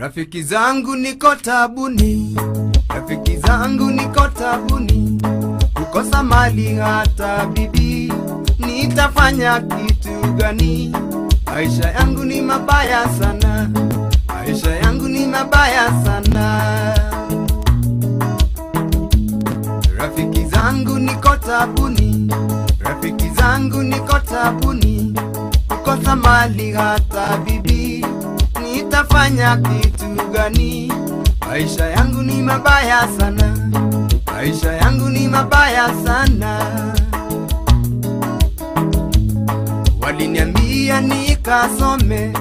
Rafiki zangu niko tabuni, rafiki zangu niko tabuni, kukosa mali hata bibi, nitafanya kitu gani? Maisha yangu ni mabaya sana, maisha yangu ni mabaya sana. Rafiki zangu niko tabuni, rafiki zangu niko tabuni, kukosa mali hata bibi, nitafanya kitu gani? Maisha yangu ni mabaya sana, maisha yangu ni mabaya sana. Waliniambia nikasome,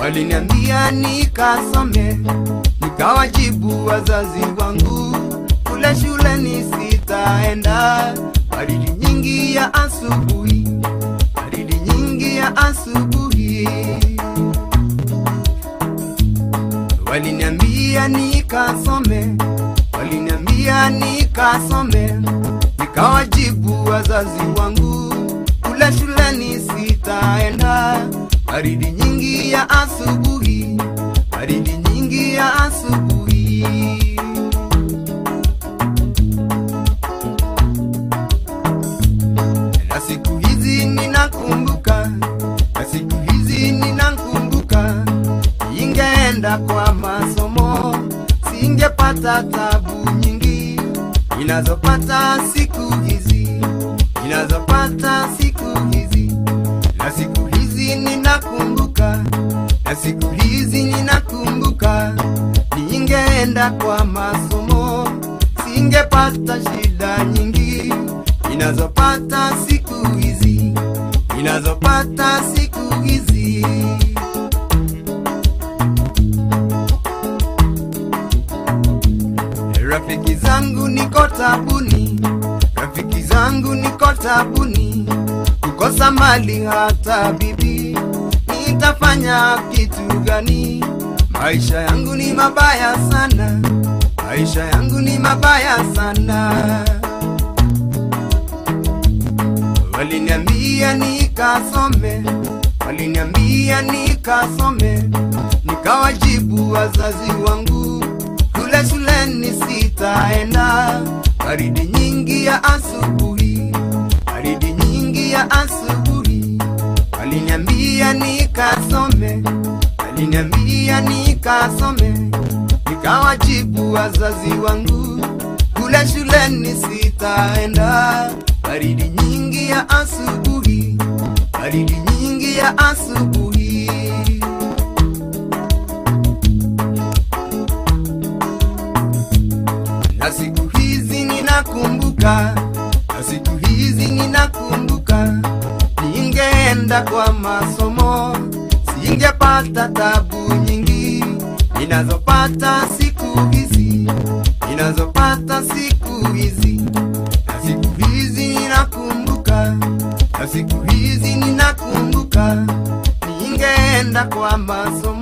waliniambia nikasome, nikawajibu wazazi wangu kule shuleni sitaenda. Baridi nyingi ya asubuhi, Waliniambia nikasome, waliniambia nikasome, nikawajibu wazazi wangu kule shuleni sitaenda. Baridi nyingi ya asubuhi, kwa masomo singepata tabu nyingi. Inazopata siku hizi, inazopata siku hizi, na siku hizi ninakumbuka, na siku hizi ninakumbuka, ningeenda kwa masomo singepata shida nyingi. Inazopata siku hizi, inazopata siku hizi. Rafiki zangu niko tabuni, rafiki zangu niko tabuni, kukosa mali hata bibi, nitafanya kitu gani? Maisha yangu ni mabaya sana, maisha yangu ni mabaya sana. Waliniambia nikasome, waliniambia nikasome, nikawajibu wazazi wangu sitaenda. Baridi nyingi ya asubuhi, baridi nyingi ya asubuhi. Aliniambia nikasome, aliniambia nikasome, nikawajibu wazazi wangu kule shuleni sitaenda. Baridi nyingi ya asubuhi, baridi nyingi ya asubuhi. kumbuka na siku hizi ninakumbuka. Ningeenda kwa masomo, singepata tabu nyingi ninazopata siku hizi, ninazopata siku hizi. Na siku hizi ninakumbuka, na siku hizi ninakumbuka, ningeenda kwa masomo